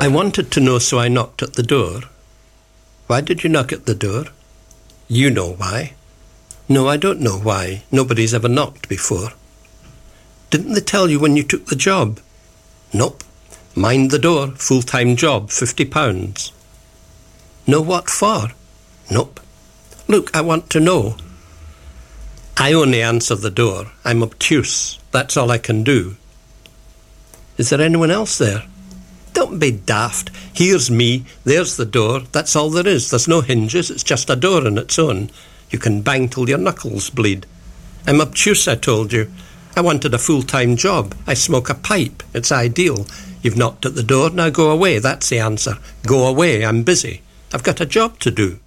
I wanted to know, so I knocked at the door. Why did you knock at the door? You know why. No, I don't know why. Nobody's ever knocked before. Didn't they tell you when you took the job? Nope. Mind the door, full-time job, fifty pounds. Know what for? Nope. Look, I want to know. I only answer the door. I'm obtuse. That's all I can do. Is there anyone else there? Don't be daft. Here's me. There's the door. That's all there is. There's no hinges. It's just a door on its own. You can bang till your knuckles bleed. I'm obtuse, I told you. I wanted a full-time job. I smoke a pipe. It's ideal. You've knocked at the door. Now go away. That's the answer. Go away. I'm busy. I've got a job to do.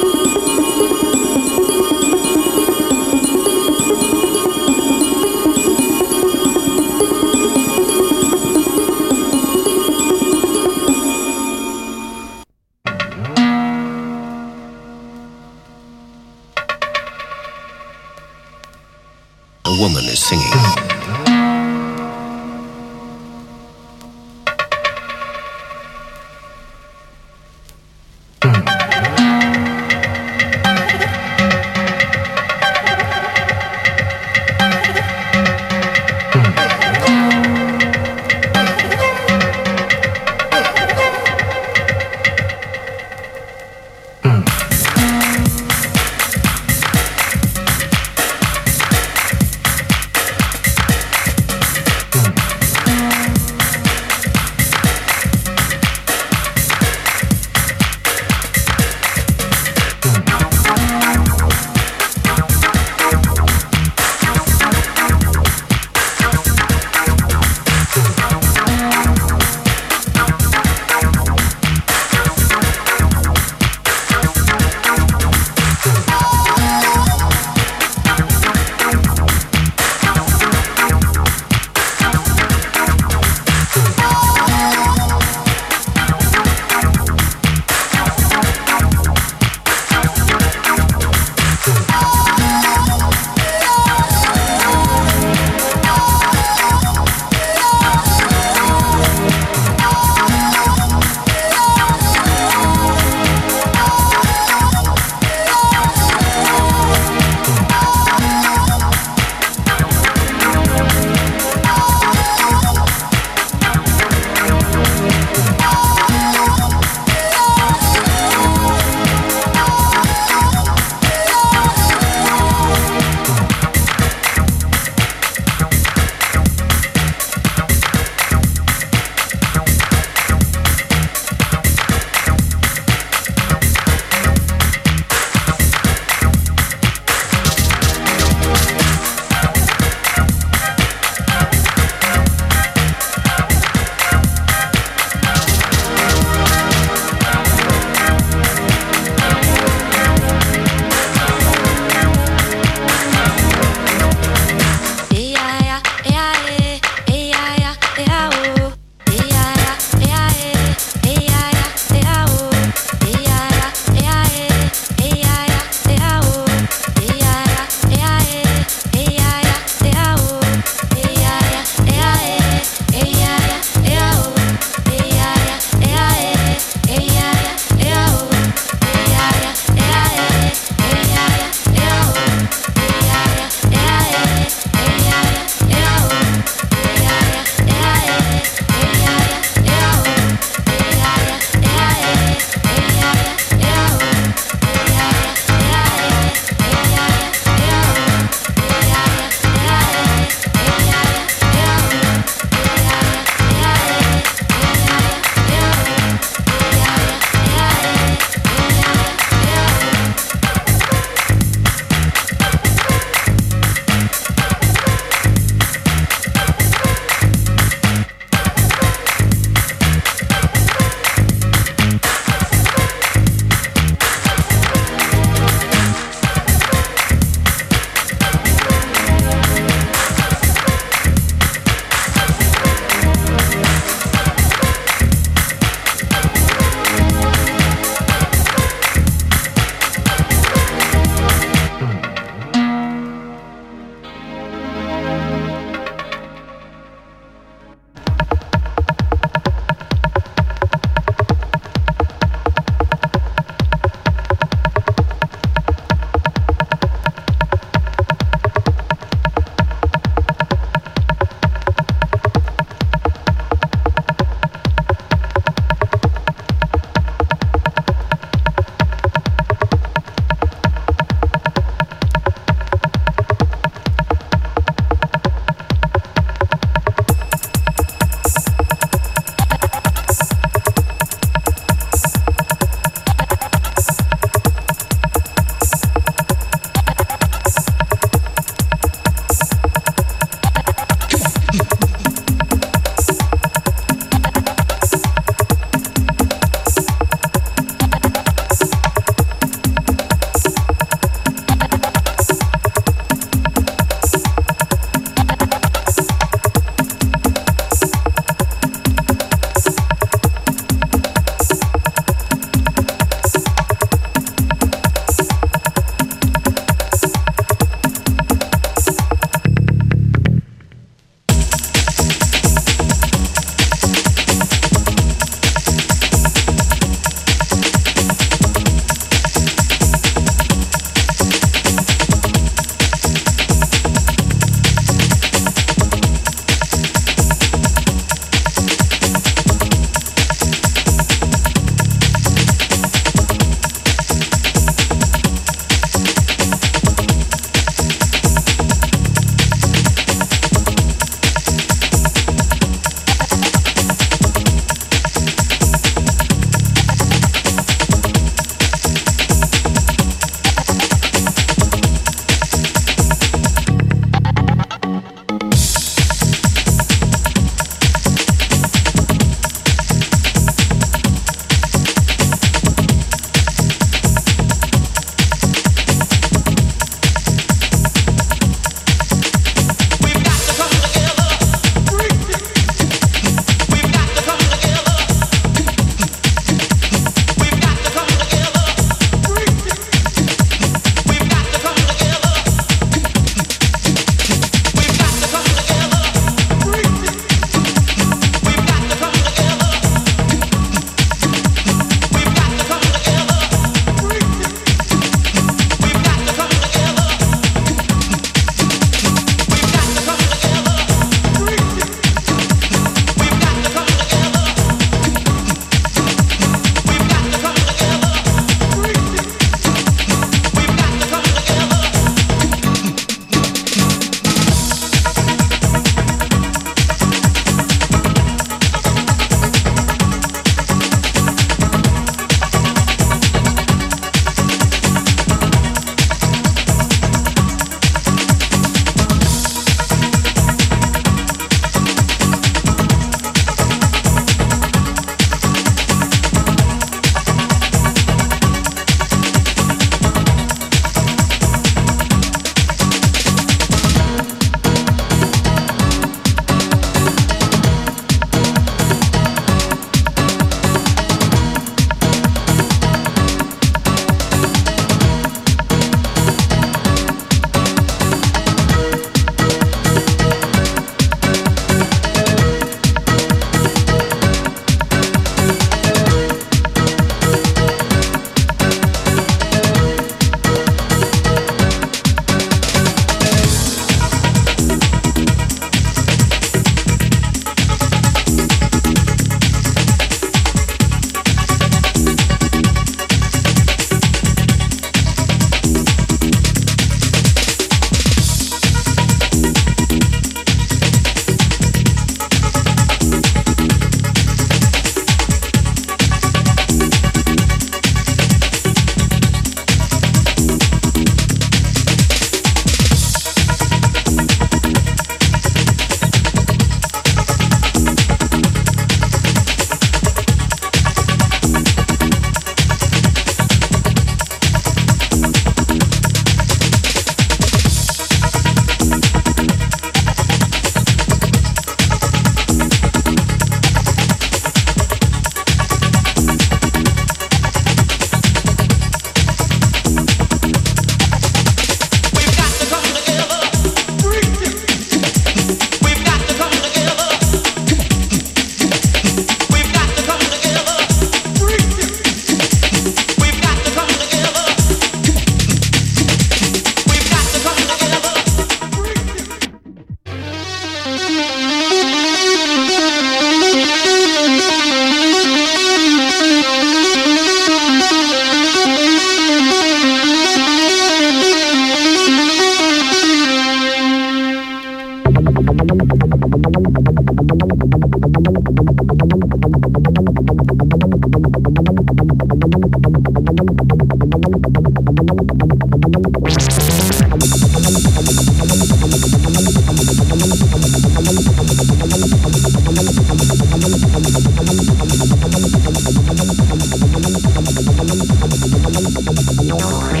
No.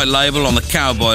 12 white label on the Cowboy